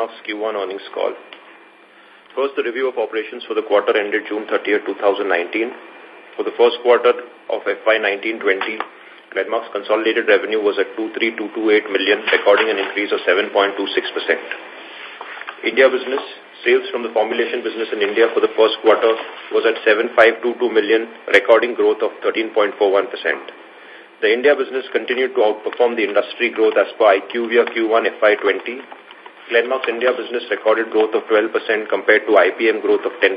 Glenmark's Q1 earnings call. First, the review of operations for the quarter ended June 30, 2019. For the first quarter of FY 19-20, Glenmark's consolidated revenue was at 23,228 million, recording an increase of 7.26%. India business, sales from the formulation business in India for the first quarter was at 7522 million, recording growth of 13.41%. The India business continued to outperform the industry growth as per IQVIA Q1 FY20. Glenmark's India business recorded growth of 12% compared to IPM growth of 10%.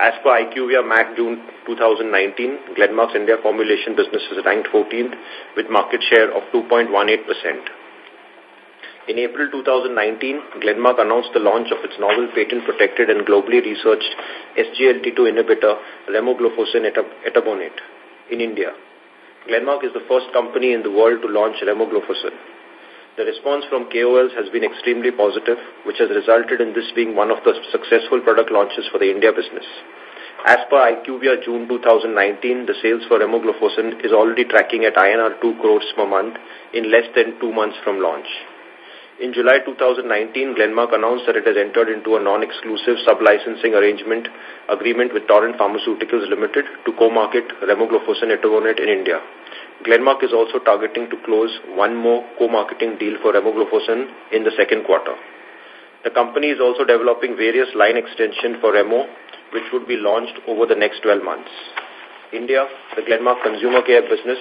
As per IQVIA MAC June 2019, Glenmark's India formulation business is ranked 14th with market share of 2.18%. In April 2019, Glenmark announced the launch of its novel patent-protected and globally researched SGLT2 inhibitor, remogliflozin etabonate, in India. Glenmark is the first company in the world to launch remogliflozin. The response from KOLs has been extremely positive, which has resulted in this being one of the successful product launches for the India business. As per IQVIA June 2019, the sales for remogliflozin is already tracking at INR 2 crores per month in less than two months from launch. In July 2019, Glenmark announced that it has entered into a non-exclusive sub-licensing arrangement agreement with Torrent Pharmaceuticals Limited to co-market remogliflozin etabonate in India. Glenmark is also targeting to close one more co-marketing deal for remogliflozin in the second quarter. The company is also developing various line extension for Remo, which would be launched over the next 12 months. India, the Glenmark Consumer Care business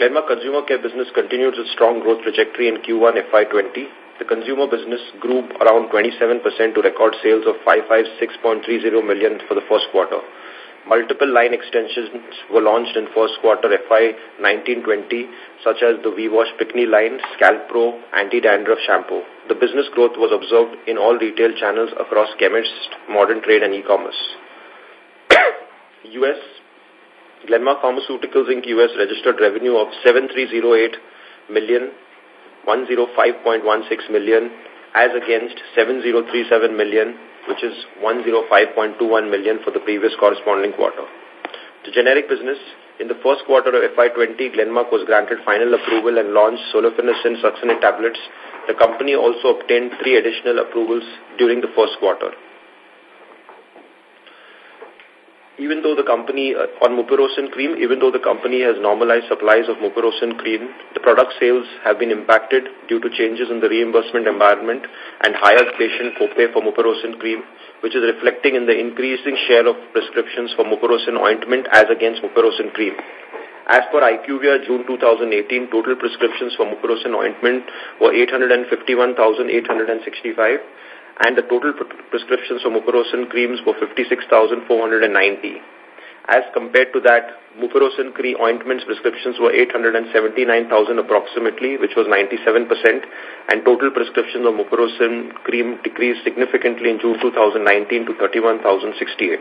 Glenmark Consumer Care business continued its strong growth trajectory in Q1 FY20. The consumer business grew around 27% to record sales of 556.30 million for the first quarter. Multiple line extensions were launched in first quarter FY 19-20, such as the V-Wash Pickney line, Scalp Pro, Anti-Dandruff Shampoo. The business growth was observed in all retail channels across chemists, modern trade, and e-commerce. U.S. Glenmark Pharmaceuticals Inc. US registered revenue of 7308 million, 105.16 million, as against 7037 million, which is 105.21 million for the previous corresponding quarter. The generic business, in the first quarter of FY20, Glenmark was granted final approval and launched solifenacin succinate tablets. The company also obtained three additional approvals during the first quarter. Even though the company, uh, on mupirocin cream, even though the company has normalized supplies of mupirocin cream, the product sales have been impacted due to changes in the reimbursement environment and higher patient copay for mupirocin cream, which is reflecting in the increasing share of prescriptions for mupirocin ointment as against mupirocin cream. As per IQVIA June 2018, total prescriptions for mupirocin ointment were 851,865 and the total prescriptions for mupirocin creams were 56,490. As compared to that, mupirocin cream ointments prescriptions were 879,000 approximately, which was 97%, and total prescriptions of mupirocin cream decreased significantly in June 2019 to 31,068.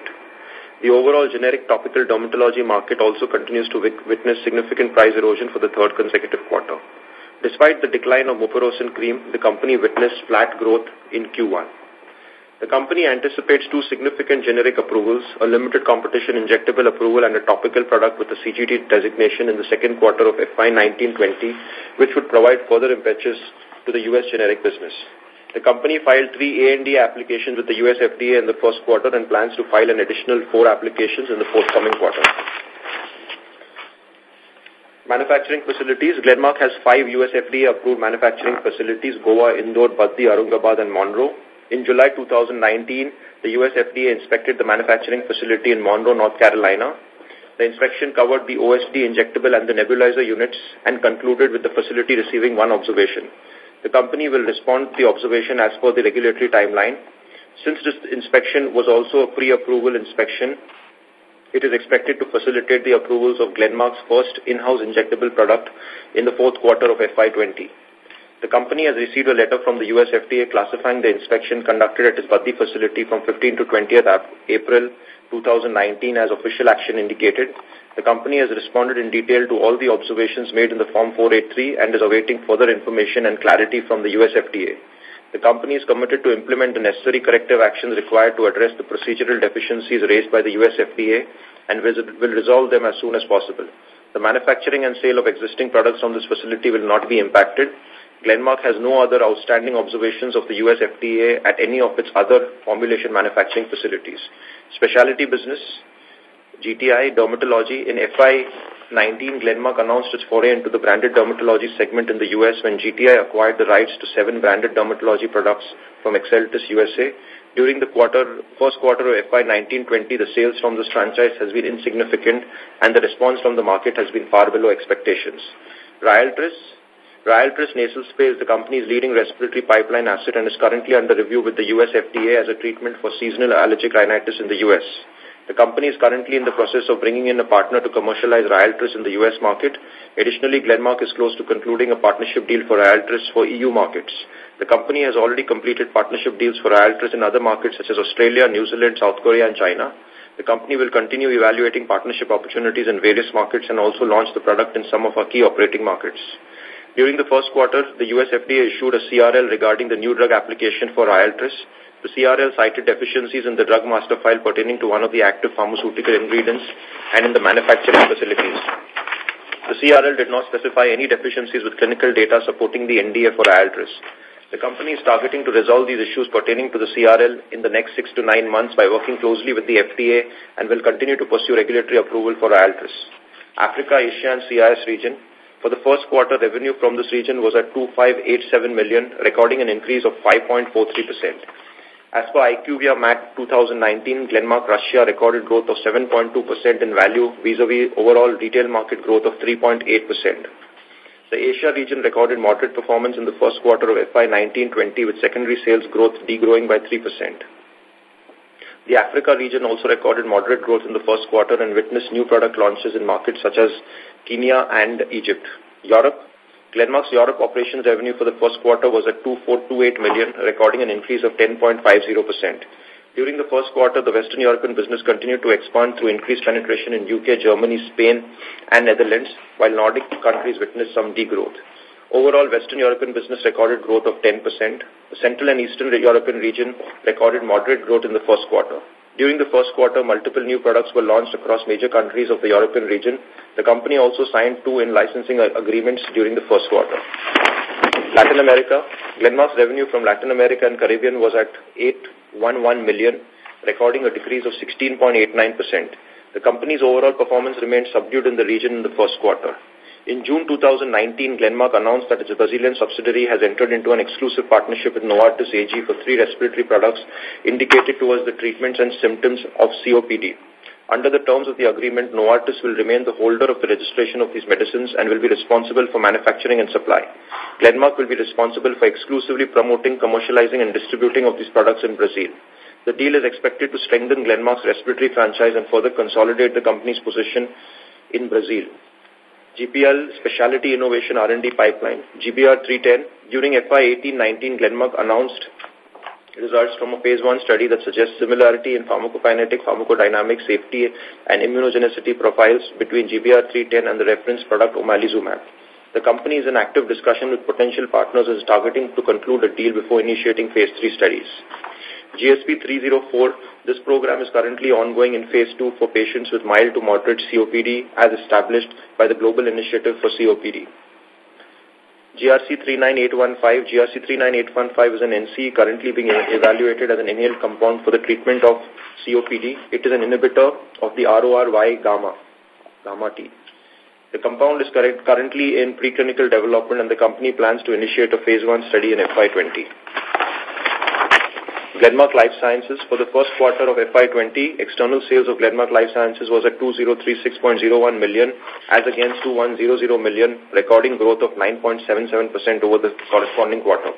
The overall generic topical dermatology market also continues to witness significant price erosion for the third consecutive quarter. Despite the decline of mupirocin cream, the company witnessed flat growth in Q1. The company anticipates two significant generic approvals, a limited competition injectable approval and a topical product with a CGT designation in the second quarter of FY 19-20, which would provide further impetus to the U.S. generic business. The company filed three ANDA applications with the US FDA in the first quarter and plans to file an additional four applications in the forthcoming quarter. Manufacturing facilities. Glenmark has five US FDA-approved manufacturing facilities, Goa, Indore, Baddi, Aurangabad, and Monroe. In July 2019, the US FDA inspected the manufacturing facility in Monroe, North Carolina. The inspection covered the OSD injectable and the nebulizer units and concluded with the facility receiving one observation. The company will respond to the observation as per the regulatory timeline. Since this inspection was also a pre-approval inspection, it is expected to facilitate the approvals of Glenmark's first in-house injectable product in the fourth quarter of FY20. The company has received a letter from the US FDA classifying the inspection conducted at its Baddi facility from 15 to 20th April 2019 as official action indicated. The company has responded in detail to all the observations made in the Form 483 and is awaiting further information and clarity from the US FDA. The company is committed to implement the necessary corrective actions required to address the procedural deficiencies raised by the US FDA and will resolve them as soon as possible. The manufacturing and sale of existing products from this facility will not be impacted. Glenmark has no other outstanding observations of the US FDA at any of its other formulation manufacturing facilities. Specialty business, GTI, dermatology. In FY19, Glenmark announced its foray into the branded dermatology segment in the US when GTI acquired the rights to seven branded dermatology products from Exeltis USA. During the quarter, first quarter of FY19-20, the sales from this franchise has been insignificant and the response from the market has been far below expectations. Ryaltris, Ryaltris nasal spray is the company's leading respiratory pipeline asset and is currently under review with the US FDA as a treatment for seasonal allergic rhinitis in the US. The company is currently in the process of bringing in a partner to commercialize Ryaltris in the US market. Additionally, Glenmark is close to concluding a partnership deal for Ryaltris for EU markets. The company has already completed partnership deals for Ryaltris in other markets such as Australia, New Zealand, South Korea, and China. The company will continue evaluating partnership opportunities in various markets and also launch the product in some of our key operating markets. During the first quarter, the US FDA issued a CRL regarding the new drug application for Ryaltris. The CRL cited deficiencies in the drug master file pertaining to one of the active pharmaceutical ingredients and in the manufacturing facilities. The CRL did not specify any deficiencies with clinical data supporting the NDA for Ryaltris. The company is targeting to resolve these issues pertaining to the CRL in the next six to nine months by working closely with the FDA and will continue to pursue regulatory approval for Ryaltris. Africa, Asia, and CIS region. For the first quarter, revenue from this region was at 2587 million, recording an increase of 5.43%. As per IQVIA MAT 2019, Glenmark Russia recorded growth of 7.2% in value vis-a-vis -vis overall retail market growth of 3.8%. The Asia region recorded moderate performance in the first quarter of FY 19-20 with secondary sales growth degrowing by 3%. The Africa region also recorded moderate growth in the first quarter and witnessed new product launches in markets such as Kenya and Egypt. Europe, Glenmark's Europe operations revenue for the first quarter was at 2428 million, recording an increase of 10.50%. During the first quarter, the Western European business continued to expand through increased penetration in UK, Germany, Spain, and Netherlands, while Nordic countries witnessed some degrowth. Overall, Western European business recorded growth of 10%. The Central and Eastern European region recorded moderate growth in the first quarter. During the first quarter, multiple new products were launched across major countries of the European region. The company also signed two in-licensing agreements during the first quarter. Latin America, Glenmark's revenue from Latin America and Caribbean was at 811 million, recording a decrease of 16.89%. The company's overall performance remained subdued in the region in the first quarter. In June 2019, Glenmark announced that its Brazilian subsidiary has entered into an exclusive partnership with Novartis AG for three respiratory products indicated towards the treatments and symptoms of COPD. Under the terms of the agreement, Novartis will remain the holder of the registration of these medicines and will be responsible for manufacturing and supply. Glenmark will be responsible for exclusively promoting, commercializing, and distributing of these products in Brazil. The deal is expected to strengthen Glenmark's respiratory franchise and further consolidate the company's position in Brazil. GPL Specialty Innovation R&D Pipeline, GBR 310. During FY 18-19, Glenmark announced results from a phase 1 study that suggests similarity in pharmacokinetic, pharmacodynamic, safety, and immunogenicity profiles between GBR 310 and the reference product omalizumab. The company is in active discussion with potential partners and is targeting to conclude a deal before initiating phase 3 studies. GSP 304, this program is currently ongoing in phase 2 for patients with mild to moderate COPD as established by the Global Initiative for COPD. GRC 39815, GRC 39815 is an NCE currently being evaluated as an inhaled compound for the treatment of COPD. It is an inhibitor of the RORY gamma, gamma T. The compound is currently in preclinical development and the company plans to initiate a phase 1 study in FY20. Glenmark Life Sciences, for the first quarter of FY20, external sales of Glenmark Life Sciences was at 2036.01 million as against 2100 million, recording growth of 9.77% over the corresponding quarter.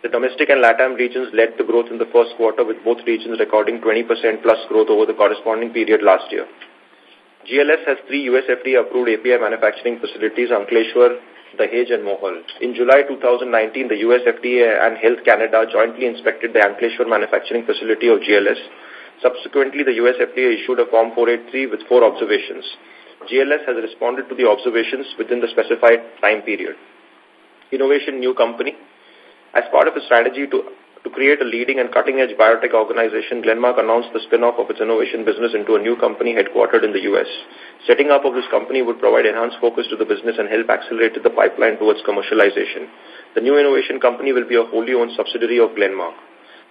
The domestic and LATAM regions led the growth in the first quarter with both regions recording 20% plus growth over the corresponding period last year. GLS has three US FDA approved API manufacturing facilities, Ankleshwar, Dahej and Mohol. In July 2019, the US FDA and Health Canada jointly inspected the Ankleshwar manufacturing facility of GLS. Subsequently, the US FDA issued a Form 483 with four observations. GLS has responded to the observations within the specified time period. Innovation New Company. As part of a strategy to To create a leading and cutting-edge biotech organization, Glenmark announced the spin-off of its innovation business into a new company headquartered in the U.S. Setting up of this company would provide enhanced focus to the business and help accelerate the pipeline towards commercialization. The new innovation company will be a wholly owned subsidiary of Glenmark.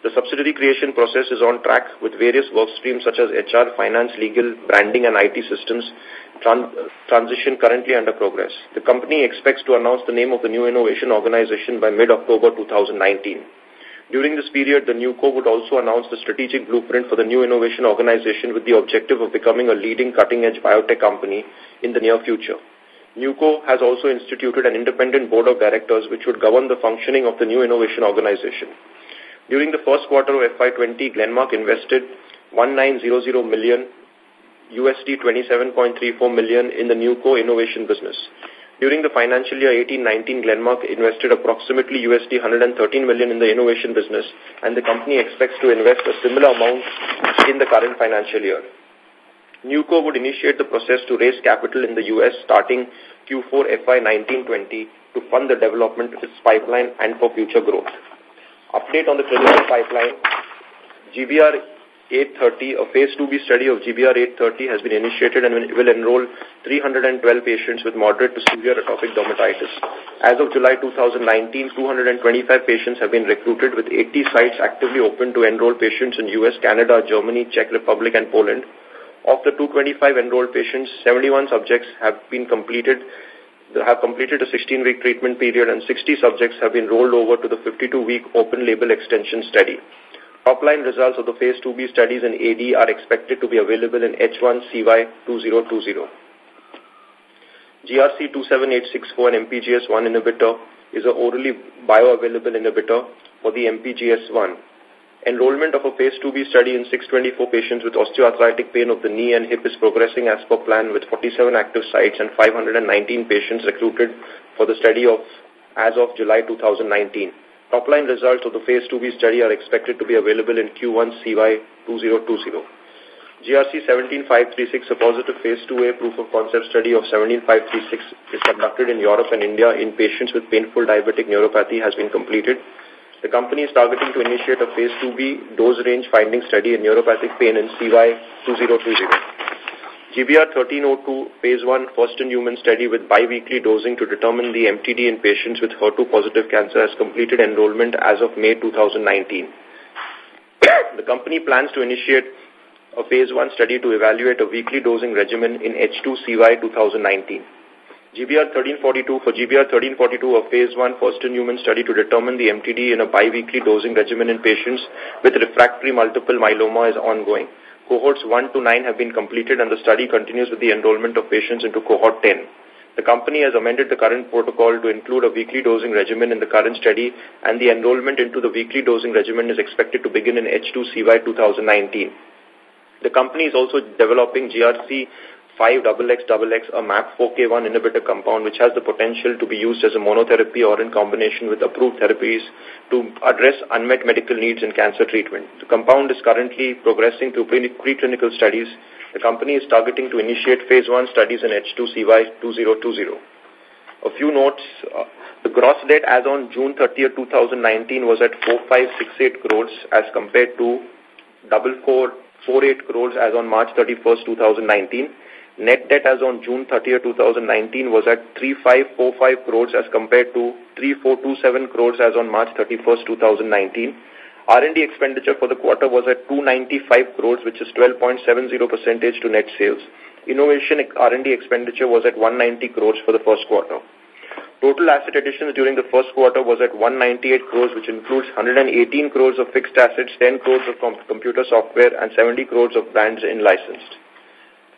The subsidiary creation process is on track with various work streams such as HR, finance, legal, branding and IT systems tran transition currently under progress. The company expects to announce the name of the new innovation organization by mid-October 2019. During this period, the NewCo would also announce the strategic blueprint for the new innovation organization with the objective of becoming a leading cutting-edge biotech company in the near future. NewCo has also instituted an independent board of directors which would govern the functioning of the new innovation organization. During the first quarter of FY20, Glenmark invested 1900 million USD 27.34 million in the NewCo innovation business. During the financial year 18-19, Glenmark invested approximately USD 113 million in the innovation business, and the company expects to invest a similar amount in the current financial year. NewCo would initiate the process to raise capital in the U.S. starting Q4 FY 19-20 to fund the development of its pipeline and for future growth. Update on the clinical pipeline. GBR 830, a phase 2B study of GBR 830 has been initiated and will enroll 312 patients with moderate to severe atopic dermatitis. As of July 2019, 225 patients have been recruited with 80 sites actively open to enroll patients in US, Canada, Germany, Czech Republic and Poland. Of the 225 enrolled patients, 71 subjects have been completed have completed a 16-week treatment period and 60 subjects have been rolled over to the 52-week open-label extension study. Top-line results of the Phase 2B studies in AD are expected to be available in H1 CY 2020. GRC 27864, an MPGES1 inhibitor, is an orally bioavailable inhibitor for the MPGES1. Enrollment of a Phase 2B study in 624 patients with osteoarthritic pain of the knee and hip is progressing as per plan with 47 active sites and 519 patients recruited for the study of as of July 2019. Top-line results of the Phase 2B study are expected to be available in Q1 CY 2020. GRC 17536, a positive Phase 2A proof of concept study of 17536 is conducted in Europe and India in patients with painful diabetic neuropathy has been completed. The company is targeting to initiate a Phase 2B dose range finding study in neuropathic pain in CY 2020. GBR 1302 phase 1 first in human study with bi-weekly dosing to determine the MTD in patients with HER2 positive cancer has completed enrollment as of May 2019. the company plans to initiate a phase 1 study to evaluate a weekly dosing regimen in H2 CY 2019. GBR 1342 for GBR 1342 a phase 1 first in human study to determine the MTD in a bi-weekly dosing regimen in patients with refractory multiple myeloma is ongoing. Cohorts 1 to 9 have been completed and the study continues with the enrollment of patients into cohort 10. The company has amended the current protocol to include a weekly dosing regimen in the current study and the enrollment into the weekly dosing regimen is expected to begin in H2 CY 2019. The company is also developing GRC 5XXX, a MAP4K1 inhibitor compound which has the potential to be used as a monotherapy or in combination with approved therapies to address unmet medical needs in cancer treatment. The compound is currently progressing through preclinical studies. The company is targeting to initiate phase 1 studies in H2 CY 2020. A few notes. Uh, the gross debt as on June 30, 2019 was at 4568 crores as compared to 4448 crores as on March 31, 2019. Net debt as on June 30, 2019 was at 3545 crores as compared to 3427 crores as on March 31, 2019. R&D expenditure for the quarter was at 295 crores, which is 12.70 percentage to net sales. Innovation R&D expenditure was at 190 crores for the first quarter. Total asset additions during the first quarter was at 198 crores, which includes 118 crores of fixed assets, 10 crores of com computer software, and 70 crores of brands in licensed.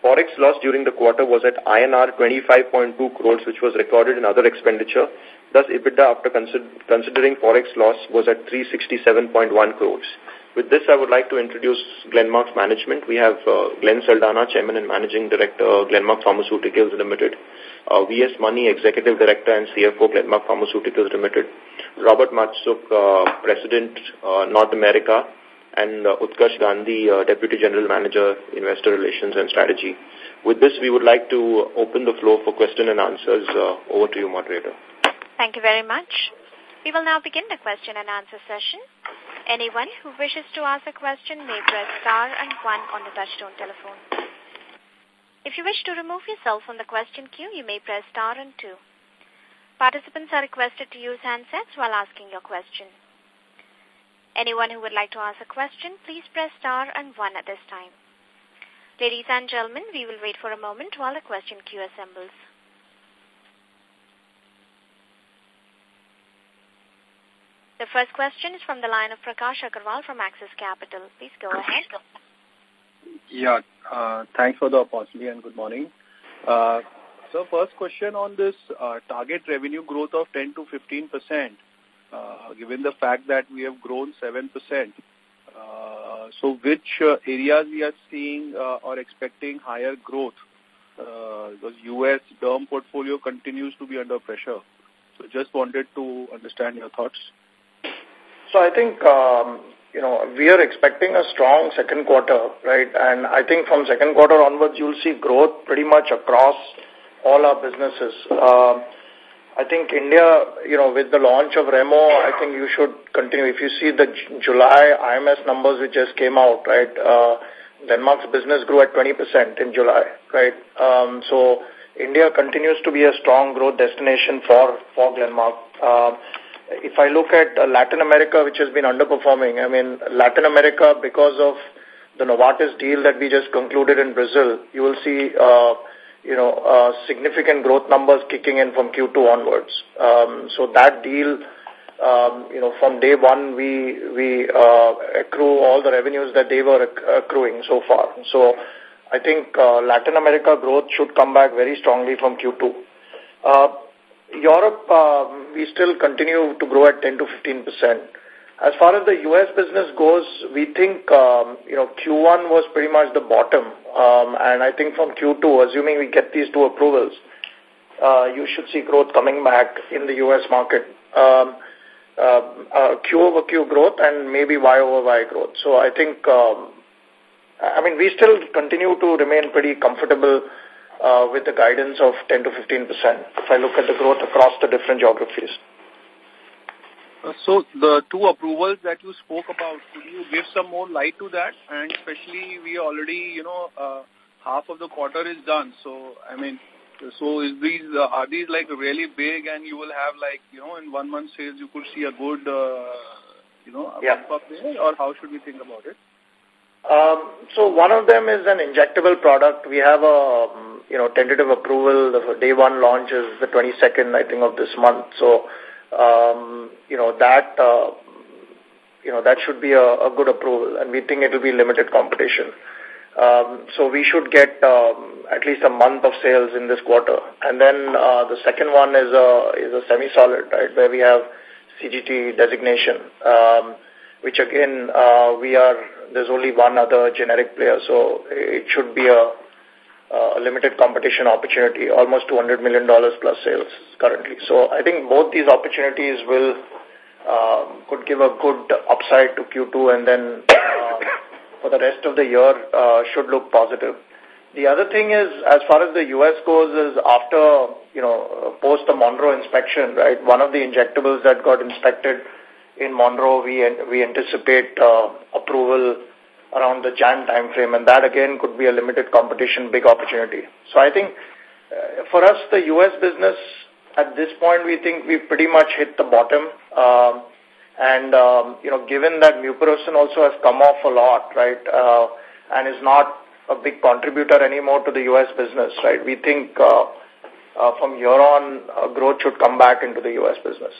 Forex loss during the quarter was at INR 25.2 crores, which was recorded in other expenditure. Thus, EBITDA after consider considering Forex loss was at 367.1 crores. With this, I would like to introduce Glenmark's management. We have uh, Glenn Saldanha, Chairman and Managing Director, Glenmark Pharmaceuticals Limited. Uh, V.S. Mani, Executive Director and CFO, Glenmark Pharmaceuticals Limited. Robert Matsuk, uh, President, uh, North America and uh, Utkarsh Gandhi, uh, Deputy General Manager, Investor Relations and Strategy. With this, we would like to open the floor for question and answers. Uh, over to you, moderator. Thank you very much. We will now begin the question and answer session. Anyone who wishes to ask a question may press star and one on the touchtone telephone. If you wish to remove yourself from the question queue, you may press star and two. Participants are requested to use handsets while asking your question. Anyone who would like to ask a question, please press star and one at this time. Ladies and gentlemen, we will wait for a moment while the question queue assembles. The first question is from the line of Prakash Agarwal from Axis Capital. Please go ahead. Yeah, uh, thanks for the opportunity and good morning. Uh, so first question on this uh, target revenue growth of 10 to 15 percent, uh, given the fact that we have grown 7 percent. Uh, so which uh, areas we are seeing uh, or expecting higher growth? Uh, because U.S. derm portfolio continues to be under pressure. So just wanted to understand your thoughts. So I think, um, you know, we are expecting a strong second quarter, right? And I think from second quarter onwards, you'll see growth pretty much across all our businesses. Um, I think India, you know, with the launch of Remo, I think you should continue. If you see the July IMS numbers which just came out, right, uh, Glenmark's business grew at 20% in July, right? Um, so India continues to be a strong growth destination for, for Glenmark. Uh, if I look at uh, Latin America, which has been underperforming, I mean, Latin America, because of the Novartis deal that we just concluded in Brazil, you will see, uh, you know, uh, significant growth numbers kicking in from Q2 onwards. Um, so that deal, um, you know, from day one, we, we uh, accrue all the revenues that they were accruing so far. So I think uh, Latin America growth should come back very strongly from Q2. Uh, Europe, um, we still continue to grow at 10 to 15 percent. As far as the U.S. business goes, we think, um, you know, Q1 was pretty much the bottom. Um, and I think from Q2, assuming we get these two approvals, uh, you should see growth coming back in the U.S. market. Um, uh, uh, Q over Q growth and maybe Y over Y growth. So I think, um, I mean, we still continue to remain pretty comfortable uh, with the guidance of 10 to 15 percent if I look at the growth across the different geographies. So the two approvals that you spoke about, could you give some more light to that? And especially we already, you know, uh, half of the quarter is done. So, I mean, so is these, uh, are these like really big and you will have like, you know, in one month sales you could see a good, uh, you know, a yeah. up there or how should we think about it? Um, so one of them is an injectable product. We have a, um, you know, tentative approval. The day one launch is the 22nd, I think, of this month. So, um, you know, that, uh, you know, that should be a, a good approval and we think it will be limited competition. Um, so we should get um, at least a month of sales in this quarter. And then uh, the second one is a, is a semi-solid, right, where we have CGT designation, um, which again, uh, we are there's only one other generic player, so it should be a, a limited competition opportunity, almost $200 million plus sales currently. So I think both these opportunities will um, could give a good upside to Q2 and then uh, for the rest of the year uh, should look positive. The other thing is, as far as the U.S. goes, is after, you know, post the Monroe inspection, right, one of the injectables that got inspected in Monroe, we we anticipate uh, approval around the Jan timeframe, and that again could be a limited competition, big opportunity. So I think uh, for us, the U.S. business at this point, we think we've pretty much hit the bottom. Um, and, um, you know, given that mupirocin also has come off a lot, right, uh, and is not a big contributor anymore to the U.S. business, right, we think uh, uh, from here on, uh, growth should come back into the U.S. business.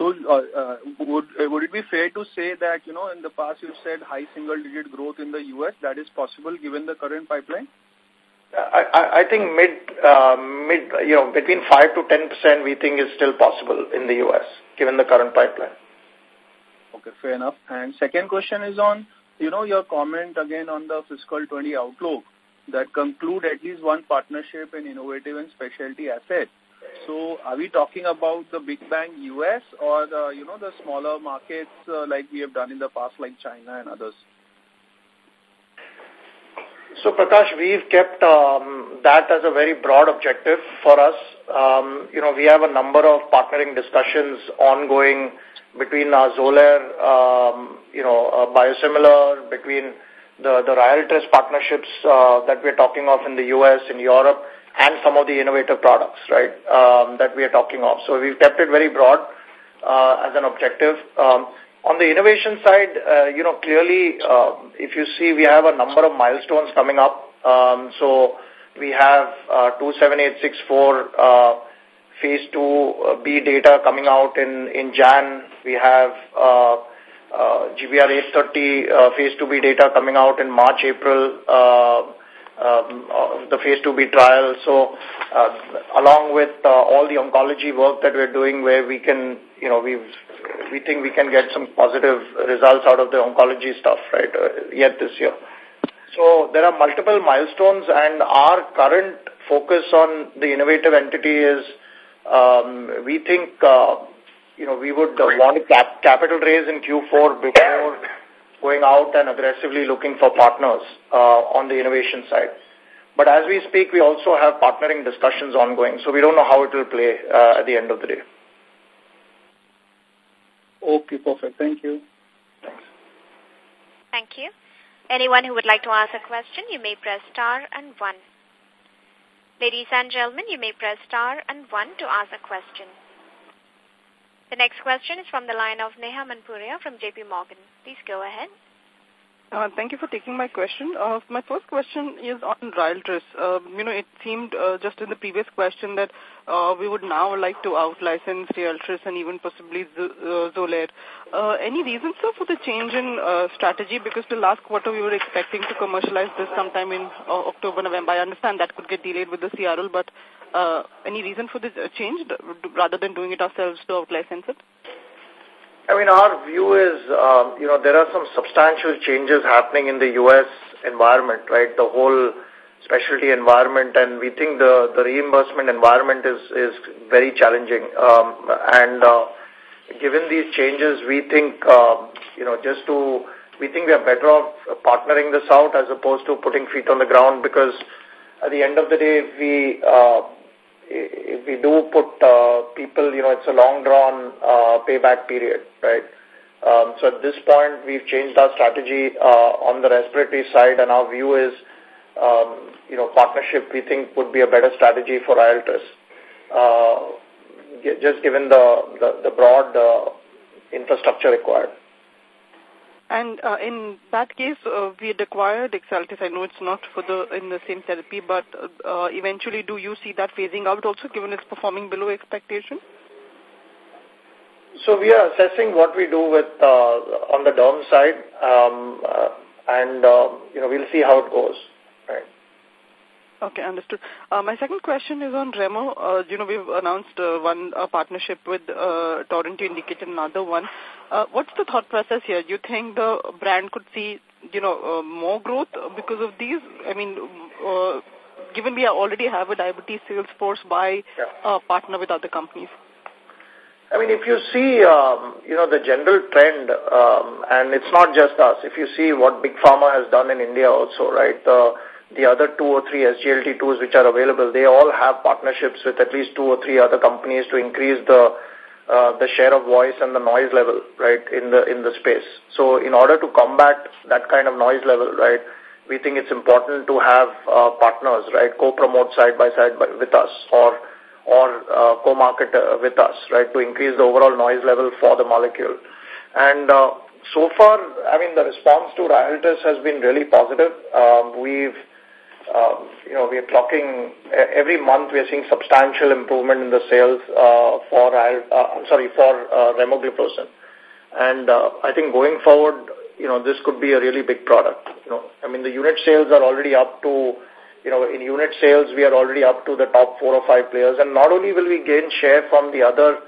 So, uh, uh, would uh, would it be fair to say that, you know, in the past you said high single-digit growth in the U.S., that is possible given the current pipeline? I, I think mid, uh, mid, you know, between 5 to 10% we think is still possible in the U.S., given the current pipeline. Okay, fair enough. And second question is on, you know, your comment again on the fiscal 20 outlook that conclude at least one partnership in innovative and specialty assets. So are we talking about the big bang US or the, you know, the smaller markets uh, like we have done in the past like China and others? So Prakash, we've kept um, that as a very broad objective for us. um, you know, we have a number of partnering discussions ongoing between our Xolair, um, you know, uh, biosimilar, between the, the Ryaltris partnerships uh, that we're talking of in the U.S., in Europe, and some of the innovative products, right, um, that we are talking of. So we've kept it very broad uh, as an objective. Um, on the innovation side, uh, you know, clearly, uh, if you see, we have a number of milestones coming up. Um, so we have uh, 27864 uh, phase 2B data coming out in, in Jan. We have uh, uh, GBR 830 uh, phase 2B data coming out in March, April, uh, the phase 2B trial. So uh, along with uh, all the oncology work that we're doing where we can, you know, we've, we think we can get some positive results out of the oncology stuff, right, uh, yet this year. So there are multiple milestones and our current focus on the innovative entity is um, we think, uh, you know, we would uh, want to cap capital raise in Q4 before going out and aggressively looking for partners uh, on the innovation side. But as we speak, we also have partnering discussions ongoing, so we don't know how it will play uh, at the end of the day. Okay, perfect. Thank you. Thanks. Thank you. Anyone who would like to ask a question, you may press star and one. Ladies and gentlemen, you may press star and one to ask a question. The next question is from the line of Neha Manpuria from JP Morgan. Please go ahead. Uh, thank you for taking my question. Uh, my first question is on Ryaltris. Uh, you know, it seemed uh, just in the previous question that uh, we would now like to out-license Ryaltris and even possibly uh, Xolair. Uh, any reason, sir, for the change in uh, strategy? Because the last quarter we were expecting to commercialize this sometime in uh, October, November. I understand that could get delayed with the CRL, but uh, any reason for this uh, change rather than doing it ourselves to out-license it? I mean, our view is, um, you know, there are some substantial changes happening in the U.S. environment, right? The whole specialty environment, and we think the, the reimbursement environment is, is very challenging. Um, and uh, given these changes, we think, uh, you know, just to, we think we are better off partnering this out as opposed to putting feet on the ground because at the end of the day, we, uh, if we do put uh, people, you know, it's a long-drawn uh, payback period, right? Um, so at this point, we've changed our strategy uh, on the respiratory side, and our view is, um, you know, partnership we think would be a better strategy for. Uh, just given the, the, the broad uh, infrastructure required. And uh, in that case, uh, we had acquired Exeltis. I know it's not for the in the same therapy, but uh, eventually, do you see that phasing out also, given it's performing below expectation? So we are assessing what we do with uh, on the derm side, um, uh, and uh, you know we'll see how it goes. Right. Okay, understood. Uh, my second question is on Remo. Uh, you know, we've announced uh, one uh, partnership with uh, Torrent. You indicated another one. Uh, what's the thought process here? Do you think the brand could see, you know, uh, more growth because of these? I mean, uh, given we already have a diabetes sales force, by uh, partner with other companies? I mean, if you see, um, you know, the general trend, um, and it's not just us, if you see what Big Pharma has done in India also, right, the, the other two or three SGLT2s which are available, they all have partnerships with at least two or three other companies to increase the uh, the share of voice and the noise level, right, in the in the space. So in order to combat that kind of noise level, right, we think it's important to have uh, partners, right, co-promote side by side by, with us or or uh, co-market uh, with us, right, to increase the overall noise level for the molecule. And uh, so far, I mean, the response to Ryaltris has been really positive. Um, we've um, you know, we are clocking every month. We are seeing substantial improvement in the sales uh, for uh, I'm sorry for uh, remogliflozin, and uh, I think going forward, you know, this could be a really big product. You know, I mean, the unit sales are already up to, you know, in unit sales we are already up to the top four or five players, and not only will we gain share from the other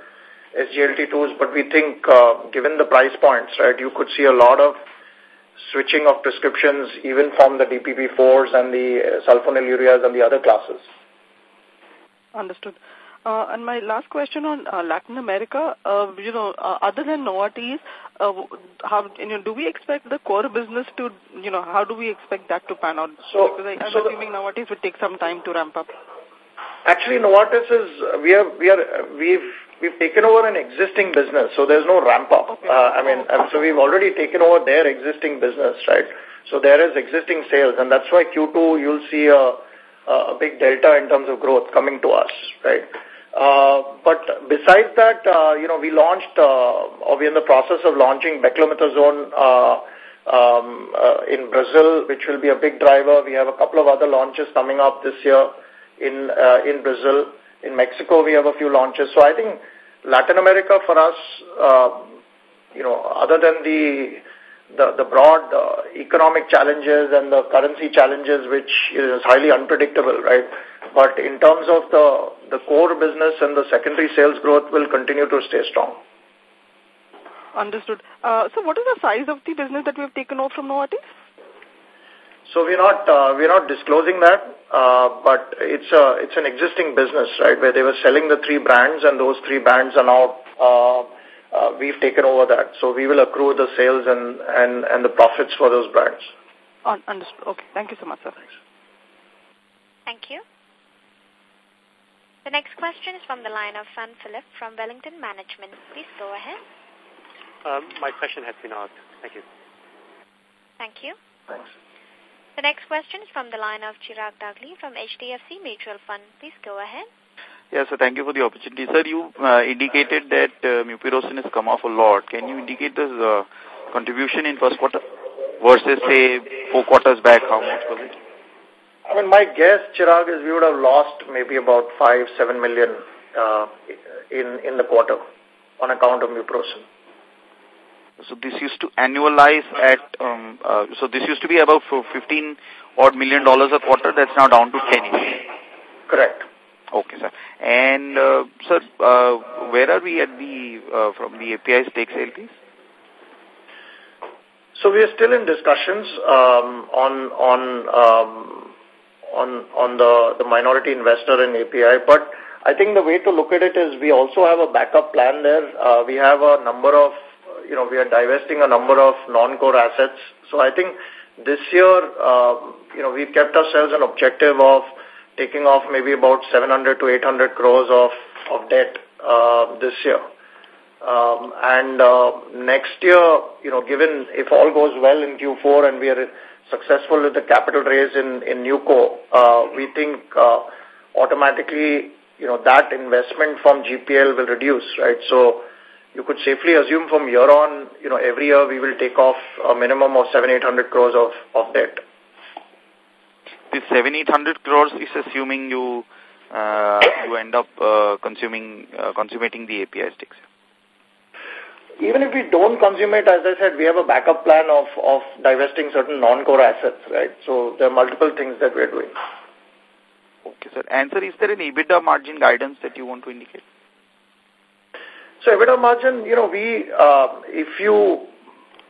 SGLT2s, but we think, uh, given the price points, right, you could see a lot of switching of prescriptions even from the DPP-4s and the sulfonylureas and the other classes. Understood. Uh, and my last question on uh, Latin America, uh, you know, uh, other than Novartis, uh, how, you know, do we expect the core business to, you know, how do we expect that to pan out? So, because I, I'm so assuming Novartis would take some time to ramp up. Actually, Novartis is, we are, we are, we've, we've taken over an existing business, so there's no ramp up. Okay. Uh, I mean, so we've already taken over their existing business, right? So there is existing sales, and that's why Q2 you'll see a, a big delta in terms of growth coming to us, right? Uh, but besides that, uh, you know, we launched, uh, or we're in the process of launching beclomethasone uh, um, uh, in Brazil, which will be a big driver. We have a couple of other launches coming up this year in uh, in Brazil. In Mexico, we have a few launches. So I think Latin America for us, uh, you know, other than the the, the broad uh, economic challenges and the currency challenges, which is highly unpredictable, right? But in terms of the, the core business and the secondary sales growth will continue to stay strong. Understood. Uh, so what is the size of the business that we have taken over from Novartis? So we're not uh, we're not disclosing that, uh, but it's a it's an existing business, right? Where they were selling the three brands, and those three brands are now uh, uh, we've taken over that. So we will accrue the sales and and and the profits for those brands. Understood. Okay. Thank you so much, sir. Thank you. The next question is from the line of Sun Philip from Wellington Management. Please go ahead. Um, my question has been asked. Thank you. Thank you. Thanks. The next question is from the line of Chirag Dagli from HDFC Mutual Fund. Please go ahead. Yes, sir. Thank you for the opportunity. Sir, you uh, indicated that uh, mupirocin has come off a lot. Can you indicate the uh, contribution in first quarter versus, say, four quarters back? How much was it? I mean, my guess, Chirag, is we would have lost maybe about five, seven million uh, in in the quarter on account of mupirocin. So this used to annualize at, um, uh, so this used to be about 15 odd million dollars a quarter. That's now down to 10 -ish. Correct. Okay, sir. And, uh, sir, uh, where are we at the, uh, from the API stake sale, please? So we are still in discussions um, on on um, on on the the minority investor in API, but I think the way to look at it is we also have a backup plan there. Uh, we have a number of you know, we are divesting a number of non-core assets. So I think this year, uh, you know, we've kept ourselves an objective of taking off maybe about 700 to 800 crores of, of debt uh, this year. Um, and uh, next year, you know, given if all goes well in Q4 and we are successful with the capital raise in, in NewCo, uh, we think uh, automatically, you know, that investment from GPL will reduce, right? So you could safely assume from year on, you know, every year we will take off a minimum of 700-800 crores of, of debt. This 700-800 crores is assuming you uh, you end up uh, consuming uh, consummating the API sticks. Even if we don't consummate, as I said, we have a backup plan of, of divesting certain non-core assets, right? So there are multiple things that we're doing. Okay, sir. Answer, is there an EBITDA margin guidance that you want to indicate? So EBITDA margin, you know, we, uh, if you,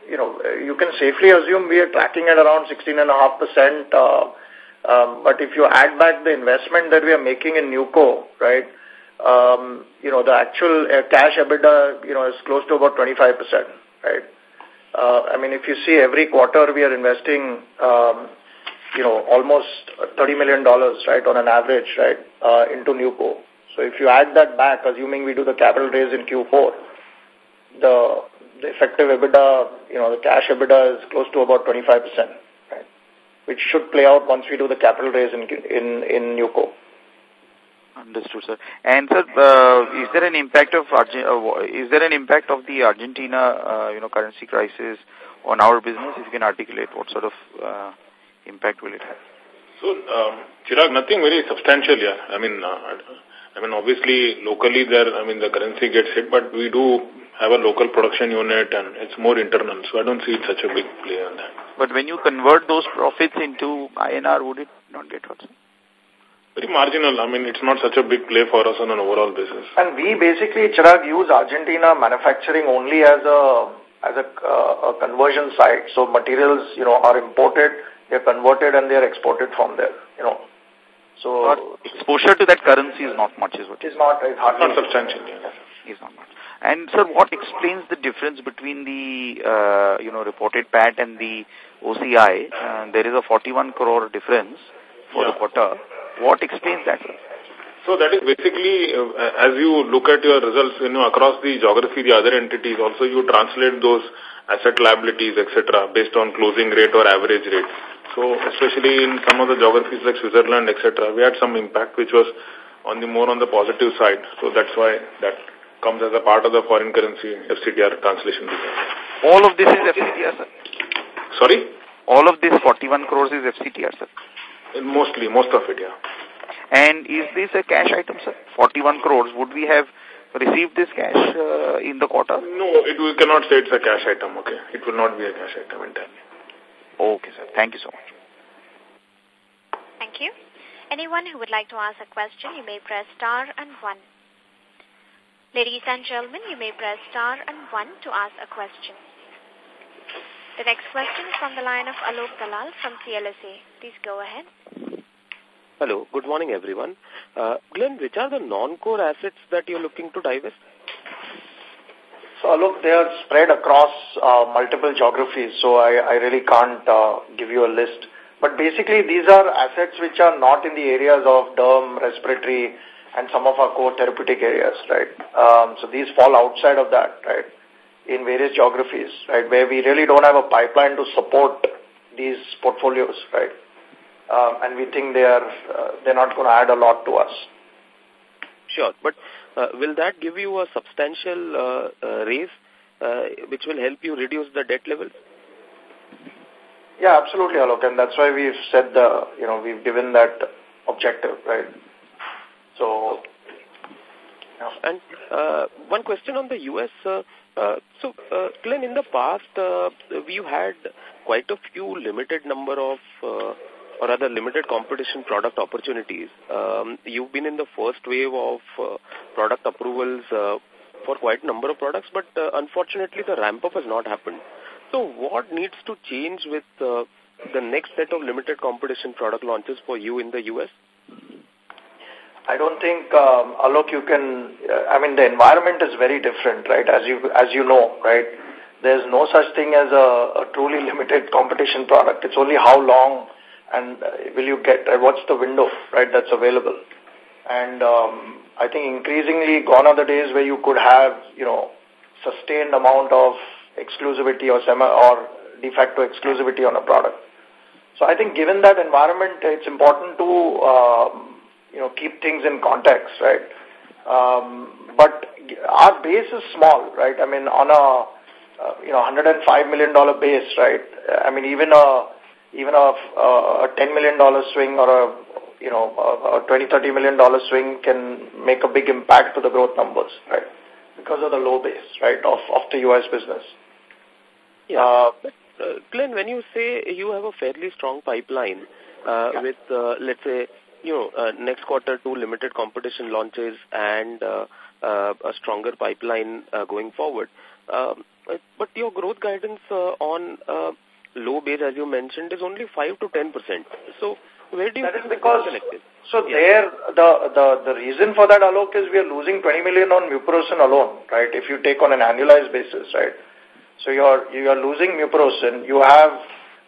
you know, you can safely assume we are tracking at around 16.5%. Uh, um, but if you add back the investment that we are making in NewCo, right, um, you know, the actual uh, cash EBITDA, you know, is close to about 25%, right? Uh, I mean, if you see every quarter we are investing, um, you know, almost $30 million, right, on an average, right, uh, into NewCo. So if you add that back, assuming we do the capital raise in Q4, the, the effective EBITDA, you know, the cash EBITDA is close to about 25%, right? Which should play out once we do the capital raise in, in, in NewCo. Understood, sir. And sir, uh, is there an impact of Argent uh, is there an impact of the Argentina, uh, you know, currency crisis on our business? If you can articulate what sort of uh, impact will it have? So, um, Chirag, nothing very substantial yeah. I mean, uh, I mean, obviously, locally there, I mean, the currency gets hit, but we do have a local production unit and it's more internal. So I don't see it such a big play on that. But when you convert those profits into INR, would it not get hurt? Very marginal. I mean, it's not such a big play for us on an overall basis. And we basically, Chirag, use Argentina manufacturing only as a as a, uh, a conversion site. So materials, you know, are imported, they're converted and they're exported from there, you know. So But exposure to that currency is not much, is what it is not, it's hardly Not substantial. Yeah. is not much. And sir, what explains the difference between the uh, you know reported PAT and the OCI? Uh, there is a 41 crore difference for Yeah. the quarter. What explains that? Sir? So that is basically, uh, as you look at your results, you know, across the geography, the other entities, also you translate those asset liabilities, etc., based on closing rate or average rate. So especially in some of the geographies like Switzerland, etc., we had some impact which was on the more on the positive side. So that's why that comes as a part of the foreign currency FCTR translation. All of this is FCTR, sir? Sorry? All of this 41 crores is FCTR, sir? Mostly, most of it, yeah. And is this a cash item, sir? 41 crores. Would we have received this cash uh, in the quarter? No, it, we cannot say it's a cash item, okay? It will not be a cash item entirely. Okay, sir. Thank you so much. Thank you. Anyone who would like to ask a question, you may press star and one. Ladies and gentlemen, you may press star and one to ask a question. The next question is from the line of Alok Dalal from CLSA. Please go ahead. Hello. Good morning, everyone. Uh, Glenn, which are the non-core assets that you're looking to divest? So, look, they are spread across uh, multiple geographies, so I, I really can't uh, give you a list. But basically, these are assets which are not in the areas of derm, respiratory, and some of our core therapeutic areas, right? Um, so these fall outside of that, right, in various geographies, right, where we really don't have a pipeline to support these portfolios, right? um, and we think they are uh, they're not going to add a lot to us. Sure, but uh, will that give you a substantial uh, uh, raise, uh, which will help you reduce the debt levels? Yeah, absolutely, Alok, and that's why we've said the you know we've given that objective, right? So. Yeah. And uh, one question on the U.S. Uh, uh, so, uh, Glenn, in the past, uh, we've had quite a few limited number of uh, or other limited competition product opportunities. Um, you've been in the first wave of uh, product approvals uh, for quite a number of products, but uh, unfortunately the ramp-up has not happened. So what needs to change with uh, the next set of limited competition product launches for you in the U.S.? I don't think, um, Alok, you can, uh, I mean, the environment is very different, right, as you, as you know, right? There's no such thing as a, a truly limited competition product. It's only how long and uh, will you get, uh, what's the window, right, that's available. And um, I think increasingly gone are the days where you could have, you know, sustained amount of exclusivity or semi or de facto exclusivity on a product. So I think given that environment, it's important to, um, you know, keep things in context, right? Um, but our base is small, right? I mean, on a, uh, you know, $105 million base, right? I mean, even a even a, a $10 million swing or a, you know, a, a $20, $30 million swing can make a big impact to the growth numbers, right? Because of the low base, right, of, of the U.S. business. Yeah. Uh, but, uh, Glenn, when you say you have a fairly strong pipeline uh, yeah. with, uh, let's say, you know, uh, next quarter two limited competition launches and uh, uh, a stronger pipeline uh, going forward. Um, but your growth guidance uh, on uh, low base, as you mentioned, is only 5 to 10%. So where do you that is because, So yeah. there, the, the, the reason for that, Alok, is we are losing 20 million on mupirocin alone, right, if you take on an annualized basis, right? So you're, you are losing mupirocin, you have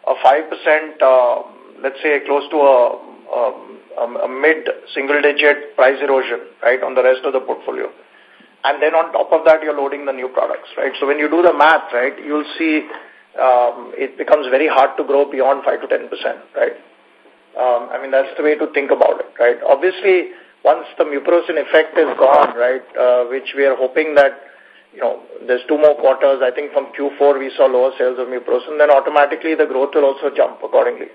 a 5%, uh, let's say close to a, a, a mid-single-digit price erosion, right, on the rest of the portfolio. And then on top of that, you're loading the new products, right? So when you do the math, right, you'll see um, it becomes very hard to grow beyond 5 to 10%, right? Um, I mean, that's the way to think about it, right? Obviously, once the mupirocin effect is gone, right, uh, which we are hoping that, you know, there's two more quarters. I think from Q4 we saw lower sales of mupirocin, then automatically the growth will also jump accordingly.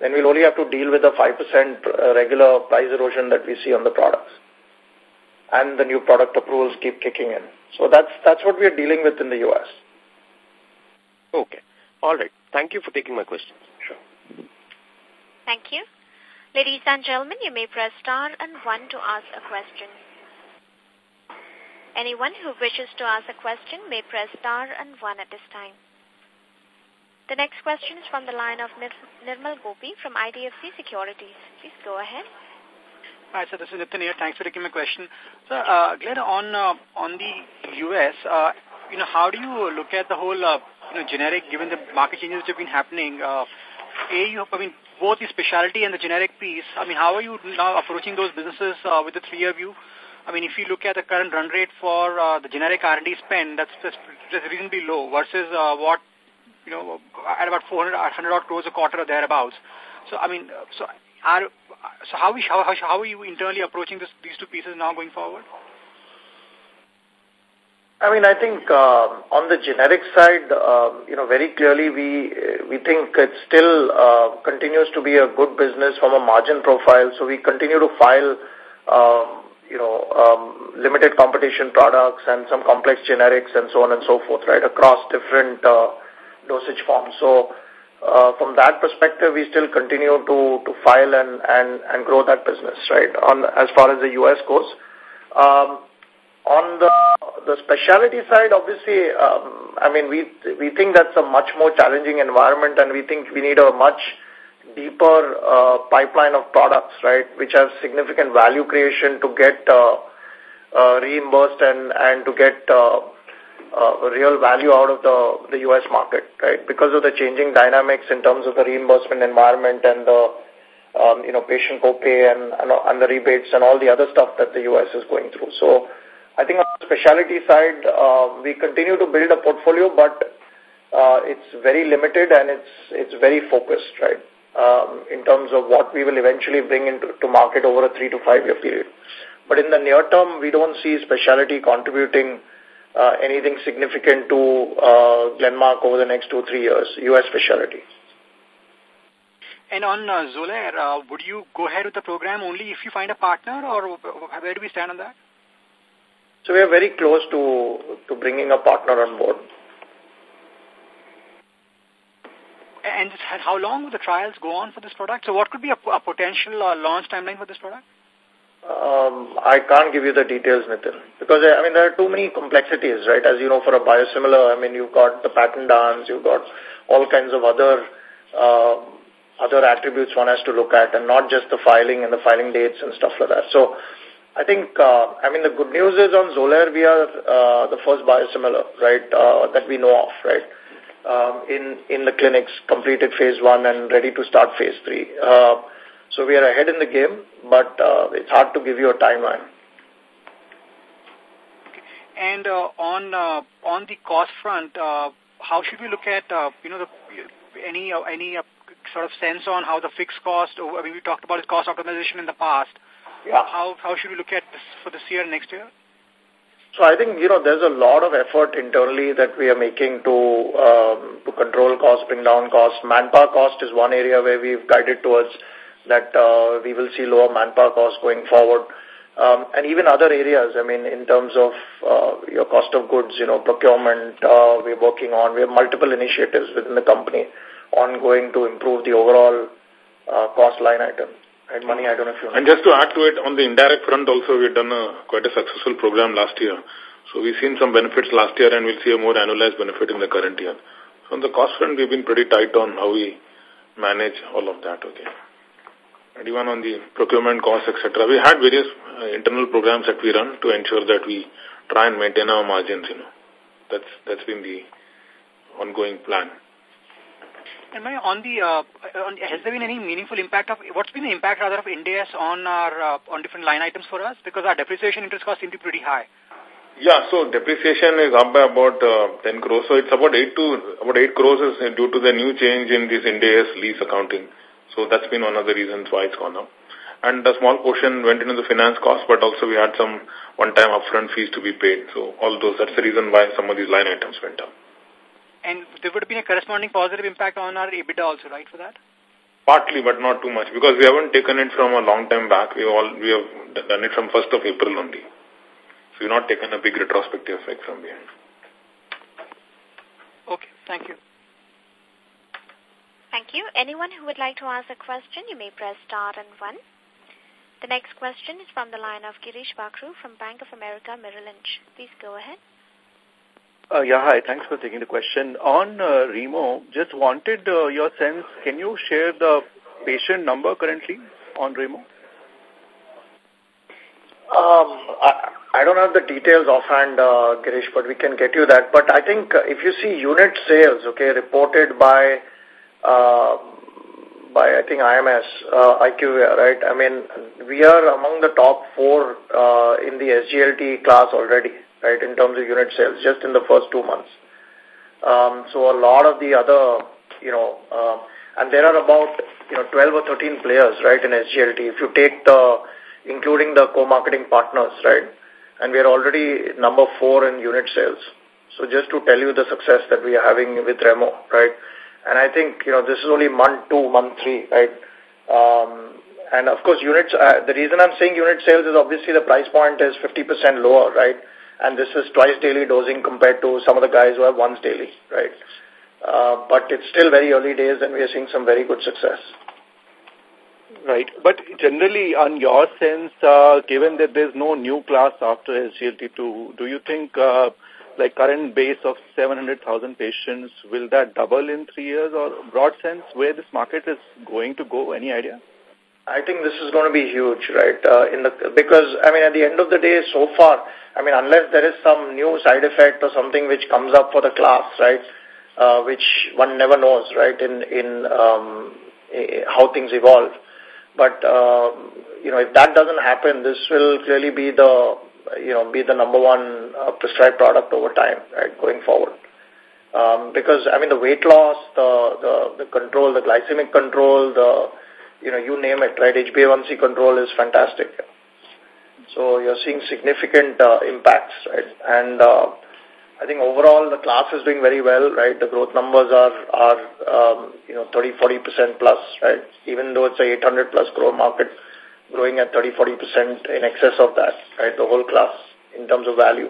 Then we'll only have to deal with the 5% uh, regular price erosion that we see on the products. And the new product approvals keep kicking in. So that's, that's what we are dealing with in the U.S. Okay. All right. Thank you for taking my questions. Sure. Thank you. Ladies and gentlemen, you may press star and one to ask a question. Anyone who wishes to ask a question may press star and one at this time. The next question is from the line of Nirmal Gopi from IDFC Securities. Please go ahead. Hi, sir. This is Nitin here. Thanks for taking my question. So, uh, Glenn, on uh, on the U.S., uh, you know, how do you look at the whole uh, know, generic, given the market changes which have been happening, uh, A, you, I mean, both the specialty and the generic piece, I mean, how are you now approaching those businesses uh, with a three-year view? I mean, if you look at the current run rate for uh, the generic R&D spend, that's just, reasonably low versus uh, what, you know, at about 400, 100 odd crores a quarter or thereabouts. So, I mean, so are, so how, we how, how are you internally approaching this, these two pieces now going forward? I mean, I think uh, on the generic side, uh, you know, very clearly we we think it still uh, continues to be a good business from a margin profile. So we continue to file, um, you know, um, limited competition products and some complex generics and so on and so forth, right, across different uh, dosage forms. So uh, from that perspective, we still continue to to file and and and grow that business, right? On as far as the U.S. goes. Um, on the the specialty side, obviously, um, I mean, we we think that's a much more challenging environment, and we think we need a much deeper uh, pipeline of products, right, which have significant value creation to get uh, uh, reimbursed and and to get uh, uh, real value out of the the U.S. market, right, because of the changing dynamics in terms of the reimbursement environment and the um, you know patient copay and and the rebates and all the other stuff that the U.S. is going through. So I think on the specialty side, uh, we continue to build a portfolio, but uh, it's very limited and it's it's very focused, right, um, in terms of what we will eventually bring into to market over a three to five year period. But in the near term, we don't see specialty contributing uh, anything significant to uh, Glenmark over the next two, three years, U.S. specialty. And on uh, uh, would you go ahead with the program only if you find a partner, or where do we stand on that? So we are very close to, to bringing a partner on board. And how long will the trials go on for this product? So what could be a, a potential uh, launch timeline for this product? Um, I can't give you the details, Nitin, because I mean there are too many complexities, right? As you know, for a biosimilar, I mean you've got the patent dance, you've got all kinds of other uh, other attributes one has to look at, and not just the filing and the filing dates and stuff like that. So I think, uh, I mean, the good news is on Xolair, we are uh, the first biosimilar, right, uh, that we know of, right, um, in, in the clinics, completed phase one and ready to start phase three. Uh, so we are ahead in the game, but uh, it's hard to give you a timeline. And uh, on uh, on the cost front, uh, how should we look at uh, you know the any uh, any uh, sort of sense on how the fixed cost? I mean, we talked about cost optimization in the past. Yeah. How, how should we look at this for this year and next year? So I think, you know, there's a lot of effort internally that we are making to um, to control costs, bring down costs. Manpower cost is one area where we've guided towards that uh, we will see lower manpower costs going forward. Um, and even other areas, I mean, in terms of uh, your cost of goods, you know, procurement, uh, we're working on. We have multiple initiatives within the company ongoing to improve the overall uh, cost line item. I don't know if you And just to add to it, on the indirect front also, we've done a, quite a successful program last year. So we've seen some benefits last year and we'll see a more annualized benefit in the current year. So on the cost front, we've been pretty tight on how we manage all of that, okay. And even on the procurement costs, etc. We had various uh, internal programs that we run to ensure that we try and maintain our margins, you know. That's, that's been the ongoing plan. And my, on the, uh, on, has there been any meaningful impact of, what's been the impact rather of Ind AS on our, uh, on different line items for us? Because our depreciation interest costs seem to be pretty high. Yeah, so depreciation is up by about uh, 10 crores. So it's about 8 to, about 8 crores is due to the new change in this Ind AS lease accounting. So that's been one of the reasons why it's gone up. And a small portion went into the finance cost, but also we had some one-time upfront fees to be paid. So all those, that's the reason why some of these line items went up. And there would have been a corresponding positive impact on our EBITDA also, right, for that? Partly, but not too much, because we haven't taken it from a long time back. We all we have done it from 1st of April only. So we've not taken a big retrospective effect from behind. Okay, thank you. Thank you. Anyone who would like to ask a question, you may press star and one. The next question is from the line of Girish Bakhru from Bank of America Merrill Lynch. Please go ahead. Uh, yeah, hi. Thanks for taking the question. On uh, Remo, just wanted uh, your sense, can you share the patient number currently on Remo? Um, I, I don't have the details offhand, uh, Girish, but we can get you that. But I think uh, if you see unit sales, okay, reported by uh, by I think IMS, uh, IQVIA, right? I mean, we are among the top four uh, in the SGLT class already, right, in terms of unit sales, just in the first two months. Um, so a lot of the other, you know, uh, and there are about, you know, 12 or 13 players, right, in SGLT. If you take the, including the co-marketing partners, right, and we are already number four in unit sales. So just to tell you the success that we are having with Remo, right, and I think, you know, this is only month two, month three, right? Um, and of course, units, uh, the reason I'm saying unit sales is obviously the price point is 50% lower, right? And this is twice daily dosing compared to some of the guys who have once daily, right? Uh, but it's still very early days and we are seeing some very good success. Right. But generally, on your sense, uh, given that there's no new class after SGLT2, do you think uh, like current base of 700,000 patients, will that double in three years or broad sense where this market is going to go? Any idea? I think this is going to be huge, right? Uh, in the because I mean, at the end of the day, so far, I mean, unless there is some new side effect or something which comes up for the class, right? Uh, which one never knows, right? In in um, how things evolve, but uh, you know, if that doesn't happen, this will clearly be the you know, be the number one uh, prescribed product over time, right, going forward. Um, because, I mean, the weight loss, the, the, the control, the glycemic control, the, you know, you name it, right, HbA1c control is fantastic. So you're seeing significant uh, impacts, right, and uh, I think overall the class is doing very well, right, the growth numbers are, are um, you know, 30-40% plus, right, even though it's a 800 plus crore market, growing at 30-40% in excess of that, right, the whole class in terms of value.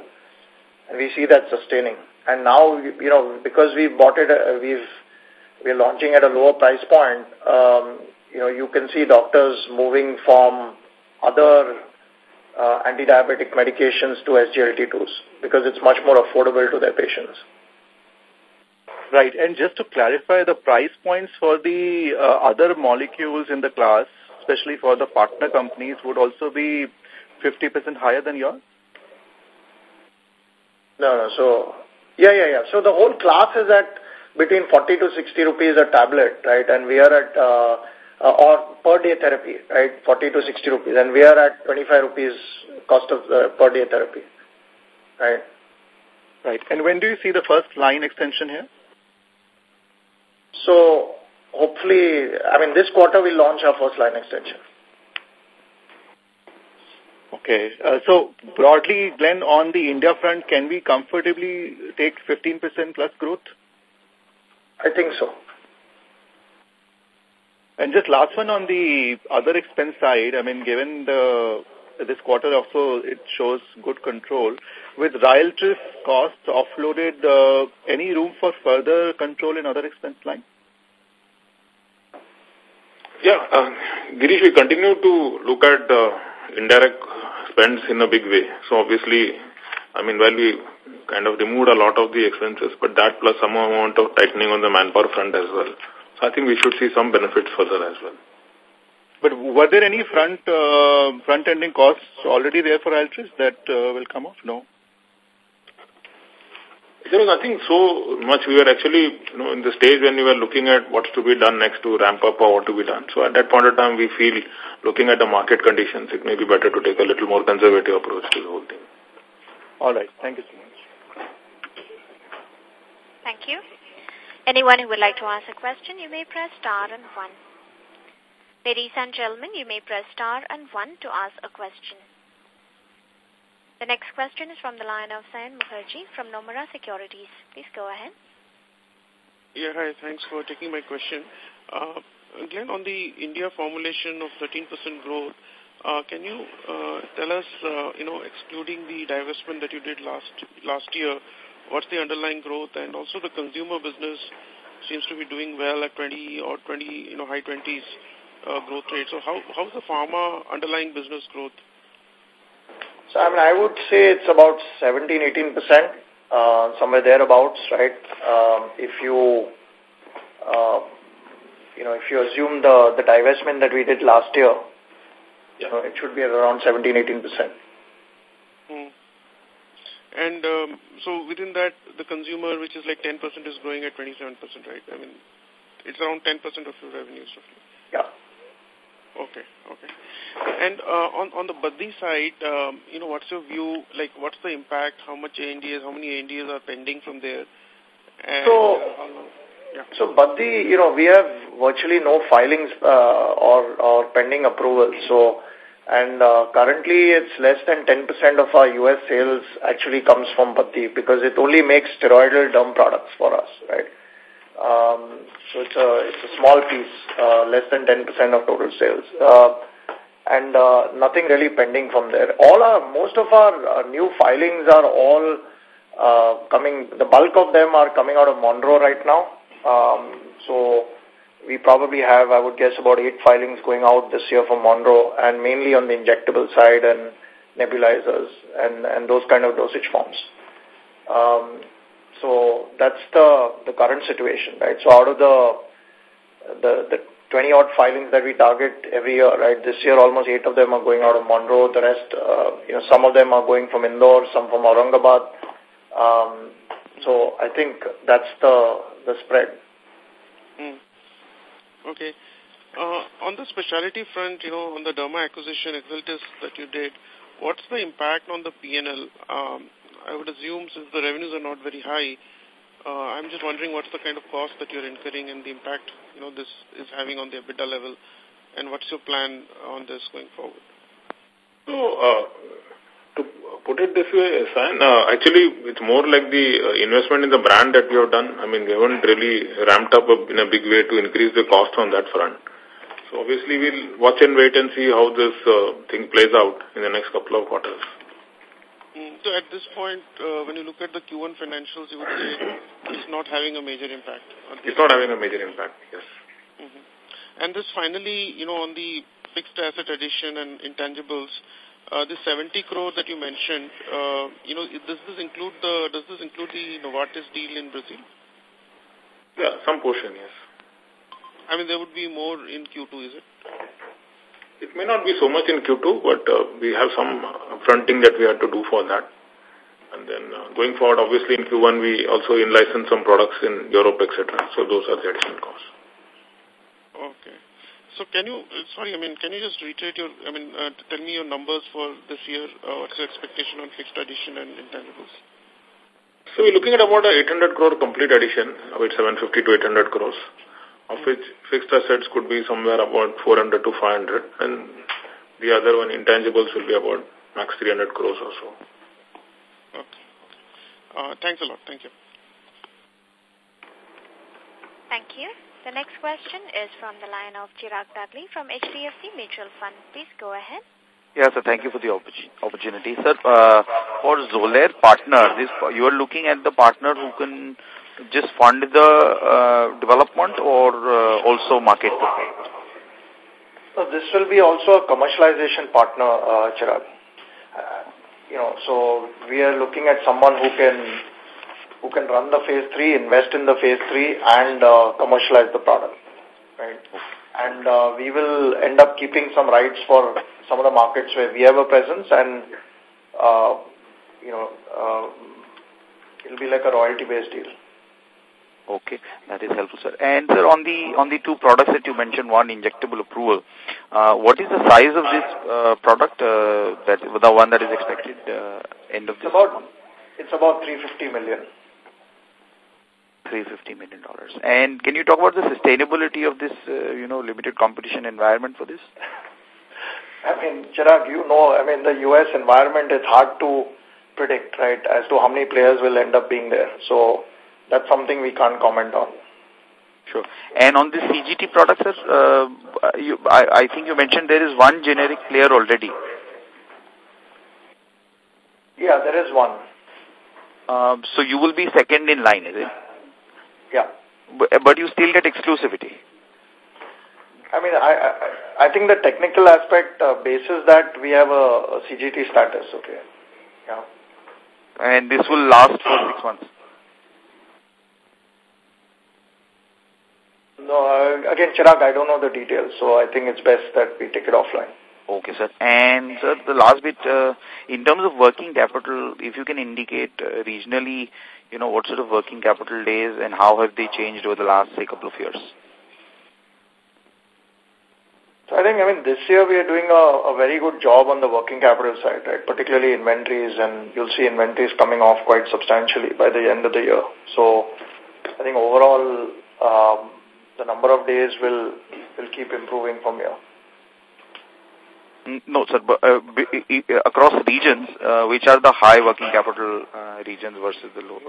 And we see that sustaining. And now, you know, because we bought it, uh, we've, we're launching at a lower price point, um, you know, you can see doctors moving from other uh, anti-diabetic medications to SGLT2s because it's much more affordable to their patients. Right. And just to clarify, the price points for the uh, other molecules in the class especially for the partner companies, would also be 50% higher than yours? No, no. So, yeah, yeah, yeah. So the whole class is at between 40 to 60 rupees a tablet, right? And we are at, uh, uh, or per day therapy, right? 40 to 60 rupees. And we are at 25 rupees cost of the per day therapy, right? Right. And when do you see the first line extension here? So hopefully, I mean, this quarter we'll launch our first line extension. Okay. Uh, so broadly, Glenn, on the India front, can we comfortably take 15% plus growth? I think so. And just last one on the other expense side, I mean, given the this quarter also it shows good control. With Ryaltris costs offloaded, uh, any room for further control in other expense line? Yeah, uh, Girish, we continue to look at the indirect spends in a big way. So obviously, I mean, while we kind of removed a lot of the expenses, but that plus some amount of tightening on the manpower front as well. So I think we should see some benefits further as well. But were there any front uh, front ending costs already there for Ryaltris that uh, will come off? No. There was nothing so much. We were actually, you know, in the stage when we were looking at what's to be done next to ramp up or what to be done. So at that point of time, we feel, looking at the market conditions, it may be better to take a little more conservative approach to the whole thing. All right. Thank you so much. Thank you. Anyone who would like to ask a question, you may press star and one. Ladies and gentlemen, you may press star and one to ask a question. The next question is from the line of Saion Mukherjee from Nomura Securities. Please go ahead. Yeah, hi. Thanks for taking my question. Uh, again, on the India formulation of 13% growth, uh, can you uh, tell us, uh, you know, excluding the divestment that you did last last year, what's the underlying growth? And also the consumer business seems to be doing well at 20 or 20, you know, high 20s uh, growth rate. So how how's the pharma underlying business growth? So, I mean, I would say it's about 17, 18%, uh, somewhere thereabouts, right? Um, if you, uh, you know, if you assume the, the divestment that we did last year, you know, it should be at around 17, 18%. Hmm. And um, so within that, the consumer, which is like 10%, is growing at 27%, right? I mean, it's around 10% of your revenues. Roughly. Okay, okay. And uh, on on the Baddi side, um, you know, what's your view? Like, what's the impact? How much ANDAs? How many ANDAs are pending from there? And, so, uh, yeah. so Baddi, you know, we have virtually no filings uh, or or pending approval. So, and uh, currently it's less than 10% of our U.S. sales actually comes from Baddi because it only makes steroidal derm products for us, right? Um, so it's a, it's a small piece, uh, less than 10% of total sales. Uh, and uh, nothing really pending from there. All our, most of our uh, new filings are all uh, coming, the bulk of them are coming out of Monroe right now. Um, so we probably have, I would guess, about eight filings going out this year from Monroe and mainly on the injectable side and nebulizers and, and those kind of dosage forms. Um, so that's the, the current situation, right? So out of the, the, the 20 odd filings that we target every year, right? This year, almost eight of them are going out of Monroe. The rest, uh, you know, some of them are going from Indore, some from Aurangabad. Um, so I think that's the, the spread. Mm. Okay. Uh, on the specialty front, you know, on the Derma acquisition, Exeltis that you did, what's the impact on the P&L? Um, I would assume since the revenues are not very high, uh, I'm just wondering what's the kind of cost that you're incurring and the impact you know this is having on the EBITDA level, and what's your plan on this going forward? So, uh, put it this way, Saion, uh, actually it's more like the uh, investment in the brand that we have done. I mean, we haven't really ramped up in a big way to increase the cost on that front. So obviously we'll watch and wait and see how this uh, thing plays out in the next couple of quarters. Mm, so at this point, uh, when you look at the Q1 financials, you would say it's not having a major impact. It's not having a major impact, yes. Mm -hmm. And this finally, you know, on the fixed asset addition and intangibles, uh, the 70 crore that you mentioned, uh, you know, does this include the does this include the Novartis deal in Brazil? Yeah, some portion, yes. I mean, there would be more in Q2, is it? It may not be so much in Q2, but uh, we have some fronting that we had to do for that. And then uh, going forward, obviously in Q1, we also in-license some products in Europe, etc. So those are the additional costs. Okay. So can you, sorry, I mean, can you just reiterate your, I mean, uh, tell me your numbers for this year? Uh, what's your expectation on fixed addition and intangibles? So we're looking at about 800 crore complete addition, about 750 to 800 crores of which fixed assets could be somewhere about 400 to 500, and the other one, intangibles, will be about max 300 crores or so. Okay. Uh, thanks a lot. Thank you. Thank you. The next question is from the line of Chirag Dudley from HDFC Mutual Fund. Please go ahead. Yes, sir. Thank you for the opportunity. Sir, uh, for Xolair partner, this, you are looking at the partner who can just fund the uh, development or uh, also market the product? So this will be also a commercialization partner, uh, Chirag. Uh, you know, so we are looking at someone who can who can run the phase three, invest in the phase three, and uh, commercialize the product, right? And uh, we will end up keeping some rights for some of the markets where we have a presence, and uh, you know, uh, it'll be like a royalty-based deal. Okay, that is helpful, sir. And sir, on the on the two products that you mentioned, one injectable approval, uh, what is the size of this uh, product? Uh, that the one that is expected uh, end of it's this about month? it's about 350 million. 350 million dollars. And can you talk about the sustainability of this, uh, you know, limited competition environment for this? I mean, Chirag, you know, I mean, the U.S. environment is hard to predict, right, as to how many players will end up being there. So that's something we can't comment on. Sure. And on the CGT product, sir, uh, you, I, I think you mentioned there is one generic player already. Yeah, there is one. Um, so you will be second in line, is it? Yeah. But, but you still get exclusivity. I mean, I I, I think the technical aspect uh, basis that we have a, a CGT status, okay. Yeah. And this will last for six months. No, uh, again, Chirag, I don't know the details, so I think it's best that we take it offline. Okay, sir. And, sir, the last bit, uh, in terms of working capital, if you can indicate uh, regionally, you know, what sort of working capital days and how have they changed over the last, say, couple of years? So I think, I mean, this year we are doing a, a very good job on the working capital side, right? Particularly inventories, and you'll see inventories coming off quite substantially by the end of the year. So I think overall, um, the number of days will will keep improving from here. No, sir. But, uh, across regions, uh, which are the high working capital uh, regions versus the low?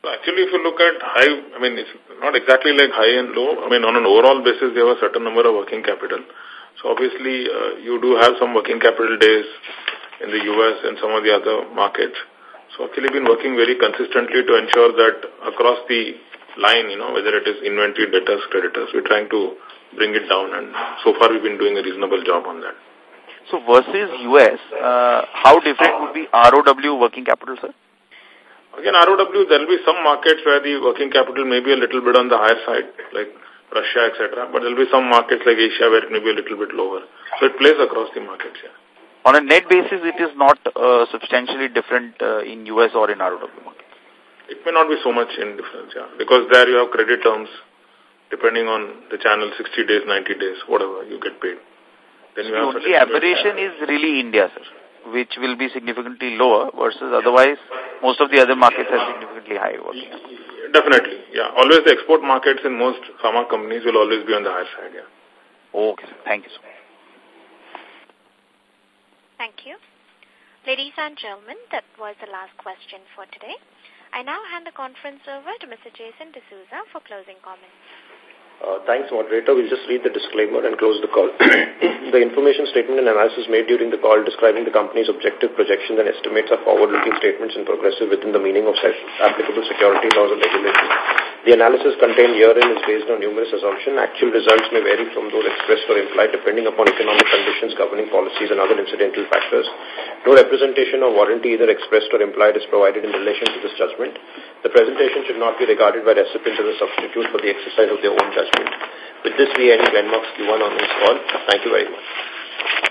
Actually, if you look at high, I mean, it's not exactly like high and low. I mean, on an overall basis, there were a certain number of working capital. So obviously, uh, you do have some working capital days in the U.S. and some of the other markets. So actually been working very consistently to ensure that across the line, you know, whether it is inventory, debtors, creditors, we're trying to bring it down and so far we've been doing a reasonable job on that. So versus U.S., uh, how different would be ROW working capital, sir? Again, ROW, there will be some markets where the working capital may be a little bit on the higher side, like Russia, etc. But there will be some markets like Asia where it may be a little bit lower. So it plays across the markets, yeah. On a net basis, it is not uh, substantially different uh, in US or in ROW markets. It may not be so much in difference, yeah. Because there you have credit terms, depending on the channel, 60 days, 90 days, whatever, you get paid. Then you so have the aberration is really India, sir which will be significantly lower versus otherwise most of the other markets are significantly higher working Definitely, yeah. Always the export markets in most pharma companies will always be on the higher side, yeah. Okay, sir. Thank you, sir. Thank you. Ladies and gentlemen, that was the last question for today. I now hand the conference over to Mr. Jason D'Souza for closing comments. Uh, thanks, moderator. We'll just read the disclaimer and close the call. the information statement and analysis made during the call describing the company's objective projections and estimates are forward-looking statements and progressive within the meaning of applicable security laws and regulations. The analysis contained herein is based on numerous assumptions. Actual results may vary from those expressed or implied depending upon economic conditions, governing policies, and other incidental factors. No representation or warranty either expressed or implied is provided in relation to this judgment. The presentation should not be regarded by recipients as a substitute for the exercise of their own judgment. With this, we end Glenmark's Q1 on this call. Thank you very much.